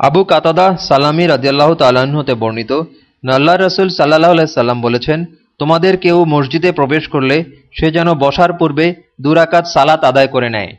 আবু কাতাদা সালামি রাজিয়াল্লাহ তাল্লাহ্ন হতে বর্ণিত নাল্লা রসুল সাল্লাহ সাল্লাম বলেছেন, তোমাদের কেউ মসজিদে প্রবেশ করলে সে যেন বসার পূর্বে দুরাকাত সালাত আদায় করে নেয়।